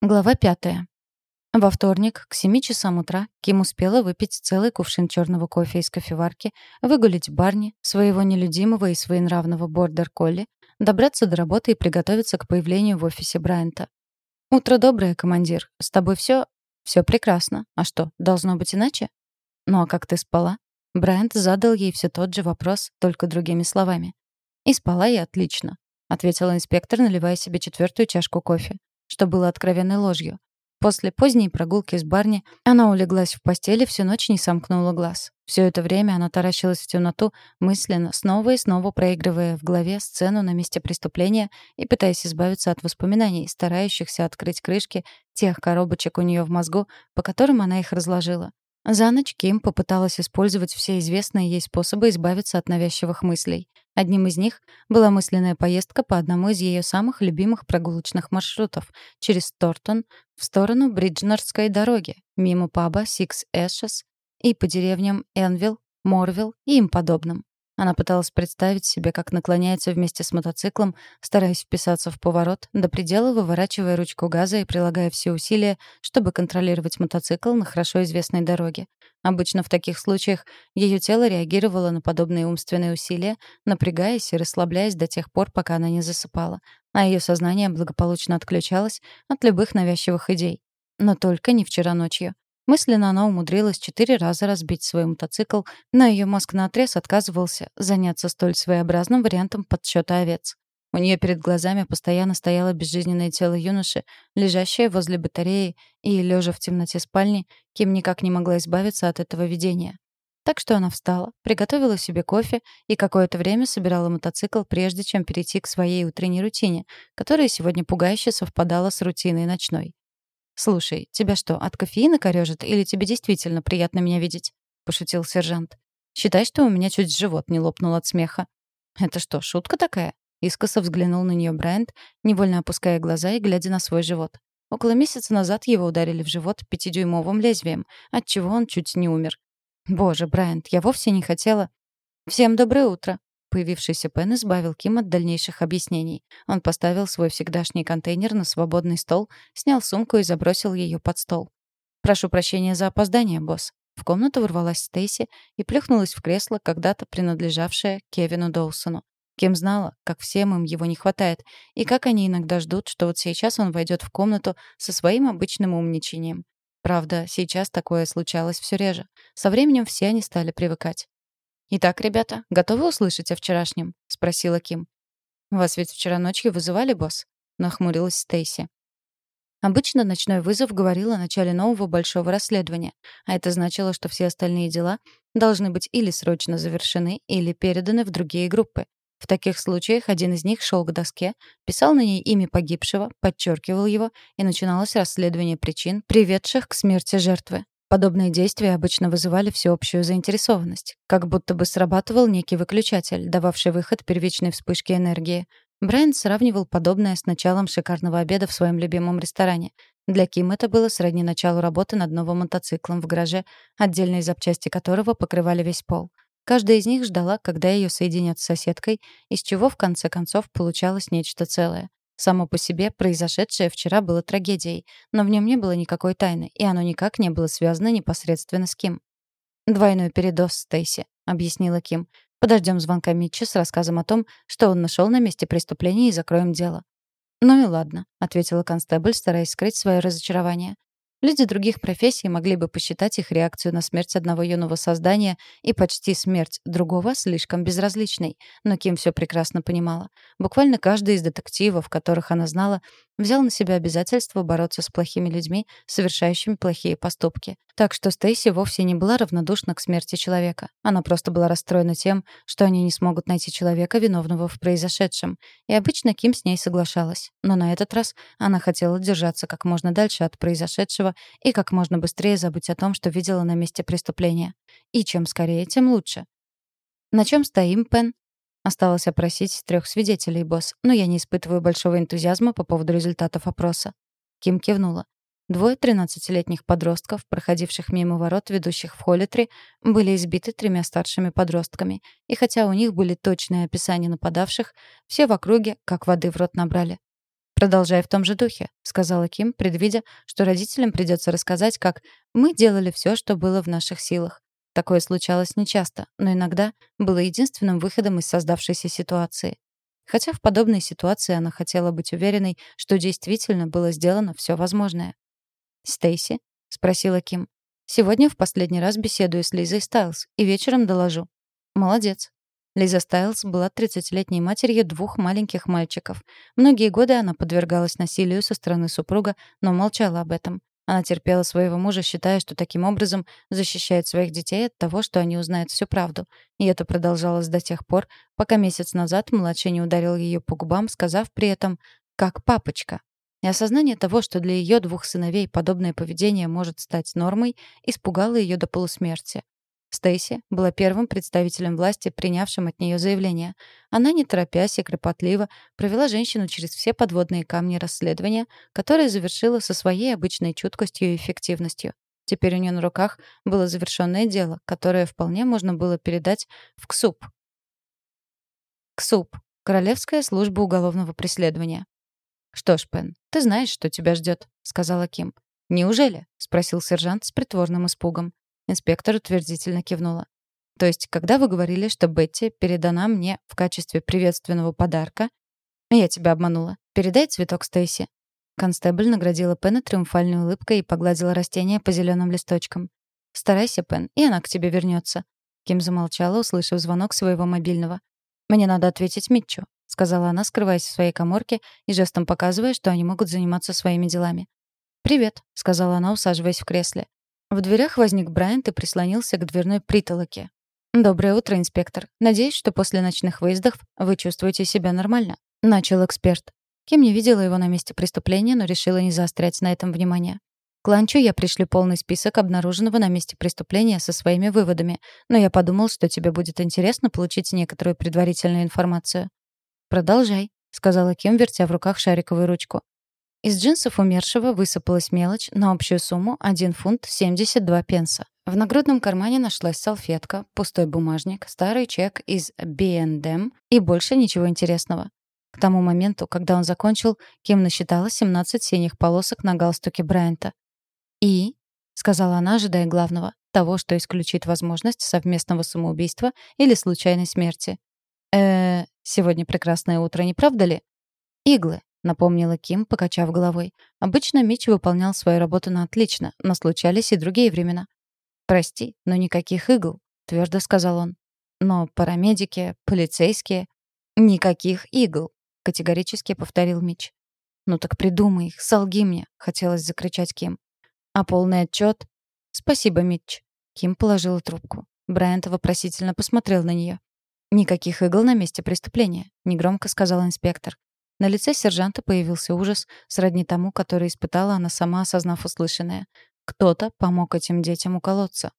Глава пятая. Во вторник к 7 часам утра Ким успела выпить целый кувшин черного кофе из кофеварки, выгулить Барни, своего нелюдимого и своенравного бордер-колли, добраться до работы и приготовиться к появлению в офисе Брайанта. «Утро доброе, командир. С тобой все все прекрасно. А что, должно быть иначе?» «Ну а как ты спала?» Брайант задал ей все тот же вопрос, только другими словами. «И спала я отлично», — ответила инспектор, наливая себе четвертую чашку кофе что было откровенной ложью. После поздней прогулки с Барни она улеглась в постели, всю ночь не сомкнула глаз. Все это время она таращилась в темноту, мысленно, снова и снова проигрывая в голове сцену на месте преступления и пытаясь избавиться от воспоминаний, старающихся открыть крышки тех коробочек у нее в мозгу, по которым она их разложила. За ночь Ким попыталась использовать все известные ей способы избавиться от навязчивых мыслей. Одним из них была мысленная поездка по одному из ее самых любимых прогулочных маршрутов через Тортон в сторону Бриджнерской дороги, мимо паба Six Ashes и по деревням Энвилл, Морвилл и им подобным. Она пыталась представить себе, как наклоняется вместе с мотоциклом, стараясь вписаться в поворот, до предела выворачивая ручку газа и прилагая все усилия, чтобы контролировать мотоцикл на хорошо известной дороге. Обычно в таких случаях ее тело реагировало на подобные умственные усилия, напрягаясь и расслабляясь до тех пор, пока она не засыпала, а ее сознание благополучно отключалось от любых навязчивых идей. Но только не вчера ночью. Мысленно она умудрилась четыре раза разбить свой мотоцикл, но ее мозг наотрез отказывался заняться столь своеобразным вариантом подсчета овец. У нее перед глазами постоянно стояло безжизненное тело юноши, лежащее возле батареи, и, лежа в темноте спальни, Ким никак не могла избавиться от этого видения. Так что она встала, приготовила себе кофе и какое-то время собирала мотоцикл, прежде чем перейти к своей утренней рутине, которая сегодня пугающе совпадала с рутиной ночной. «Слушай, тебя что, от кофеина корёжит или тебе действительно приятно меня видеть?» — пошутил сержант. «Считай, что у меня чуть живот не лопнул от смеха». «Это что, шутка такая?» Искоса взглянул на нее Брайант, невольно опуская глаза и глядя на свой живот. Около месяца назад его ударили в живот пятидюймовым лезвием, отчего он чуть не умер. «Боже, Брайант, я вовсе не хотела...» «Всем доброе утро!» Появившийся Пен избавил Ким от дальнейших объяснений. Он поставил свой всегдашний контейнер на свободный стол, снял сумку и забросил ее под стол. «Прошу прощения за опоздание, босс». В комнату ворвалась Стейси и плюхнулась в кресло, когда-то принадлежавшее Кевину Доусону. Кем знала, как всем им его не хватает, и как они иногда ждут, что вот сейчас он войдет в комнату со своим обычным умничанием. Правда, сейчас такое случалось все реже. Со временем все они стали привыкать. «Итак, ребята, готовы услышать о вчерашнем?» — спросила Ким. «Вас ведь вчера ночью вызывали, босс?» — нахмурилась Стейси. Обычно ночной вызов говорил о начале нового большого расследования, а это значило, что все остальные дела должны быть или срочно завершены, или переданы в другие группы. В таких случаях один из них шел к доске, писал на ней имя погибшего, подчеркивал его, и начиналось расследование причин, приведших к смерти жертвы. Подобные действия обычно вызывали всеобщую заинтересованность, как будто бы срабатывал некий выключатель, дававший выход первичной вспышке энергии. Брайан сравнивал подобное с началом шикарного обеда в своем любимом ресторане. Для Ким это было сродни началу работы над новым мотоциклом в гараже, отдельные запчасти которого покрывали весь пол. Каждая из них ждала, когда ее соединят с соседкой, из чего в конце концов получалось нечто целое. Само по себе произошедшее вчера было трагедией, но в нем не было никакой тайны, и оно никак не было связано непосредственно с Ким. «Двойной передоз, Стейси», — объяснила Ким. «Подождем звонка Митча с рассказом о том, что он нашел на месте преступления, и закроем дело». «Ну и ладно», — ответила констебль, стараясь скрыть свое разочарование. Люди других профессий могли бы посчитать их реакцию на смерть одного юного создания и почти смерть другого слишком безразличной, но Ким все прекрасно понимала. Буквально каждый из детективов, которых она знала, взял на себя обязательство бороться с плохими людьми, совершающими плохие поступки. Так что Стейси вовсе не была равнодушна к смерти человека. Она просто была расстроена тем, что они не смогут найти человека, виновного в произошедшем. И обычно Ким с ней соглашалась. Но на этот раз она хотела держаться как можно дальше от произошедшего и как можно быстрее забыть о том, что видела на месте преступления. И чем скорее, тем лучше. «На чем стоим, Пен?» Осталось опросить трех свидетелей, босс, но я не испытываю большого энтузиазма по поводу результатов опроса. Ким кивнула. Двое тринадцатилетних подростков, проходивших мимо ворот, ведущих в Холлитри, были избиты тремя старшими подростками. И хотя у них были точные описания нападавших, все в округе как воды в рот набрали. «Продолжай в том же духе», — сказала Ким, предвидя, что родителям придется рассказать, как «мы делали все, что было в наших силах». Такое случалось нечасто, но иногда было единственным выходом из создавшейся ситуации. Хотя в подобной ситуации она хотела быть уверенной, что действительно было сделано все возможное. «Стейси?» — спросила Ким. «Сегодня в последний раз беседую с Лизой Стайлз и вечером доложу». «Молодец», Лиза Стайлз была 30-летней матерью двух маленьких мальчиков. Многие годы она подвергалась насилию со стороны супруга, но молчала об этом. Она терпела своего мужа, считая, что таким образом защищает своих детей от того, что они узнают всю правду. И это продолжалось до тех пор, пока месяц назад младший не ударил ее по губам, сказав при этом «как папочка». И осознание того, что для ее двух сыновей подобное поведение может стать нормой, испугало ее до полусмерти. Стейси была первым представителем власти, принявшим от нее заявление. Она, не торопясь и кропотливо, провела женщину через все подводные камни расследования, которое завершила со своей обычной чуткостью и эффективностью. Теперь у нее на руках было завершенное дело, которое вполне можно было передать в КСУП. КСУП — Королевская служба уголовного преследования. «Что ж, Пен, ты знаешь, что тебя ждет, сказала Ким. «Неужели?» — спросил сержант с притворным испугом. Инспектор утвердительно кивнула. То есть, когда вы говорили, что Бетти передана мне в качестве приветственного подарка, я тебя обманула. Передай цветок Стейси. Констебль наградила Пена триумфальной улыбкой и погладила растение по зеленым листочкам. «Старайся, Пен, и она к тебе вернется. Ким замолчала, услышав звонок своего мобильного. «Мне надо ответить Митчу», — сказала она, скрываясь в своей коморке и жестом показывая, что они могут заниматься своими делами. «Привет», — сказала она, усаживаясь в кресле. В дверях возник Брайант и прислонился к дверной притолоке. «Доброе утро, инспектор. Надеюсь, что после ночных выездов вы чувствуете себя нормально», — начал эксперт. Кем не видела его на месте преступления, но решила не заострять на этом внимание. К ланчу я пришлю полный список обнаруженного на месте преступления со своими выводами, но я подумал, что тебе будет интересно получить некоторую предварительную информацию. «Продолжай», — сказала Ким, вертя в руках шариковую ручку. Из джинсов умершего высыпалась мелочь на общую сумму 1 фунт 72 пенса. В нагрудном кармане нашлась салфетка, пустой бумажник, старый чек из B&M и больше ничего интересного. К тому моменту, когда он закончил, Ким насчитала 17 синих полосок на галстуке Брайанта. «И?» — сказала она, ожидая главного, того, что исключит возможность совместного самоубийства или случайной смерти. э сегодня прекрасное утро, не правда ли?» «Иглы», — напомнила Ким, покачав головой. Обычно Мич выполнял свою работу на отлично, но случались и другие времена. «Прости, но никаких игл», — твердо сказал он. «Но парамедики, полицейские...» «Никаких игл», — категорически повторил Мич. «Ну так придумай их, солги мне», — хотелось закричать Ким. «А полный отчет? «Спасибо, Митч». Ким положила трубку. Брайант вопросительно посмотрел на нее. «Никаких игл на месте преступления», — негромко сказал инспектор. На лице сержанта появился ужас, сродни тому, который испытала она сама, осознав услышанное. Кто-то помог этим детям уколоться.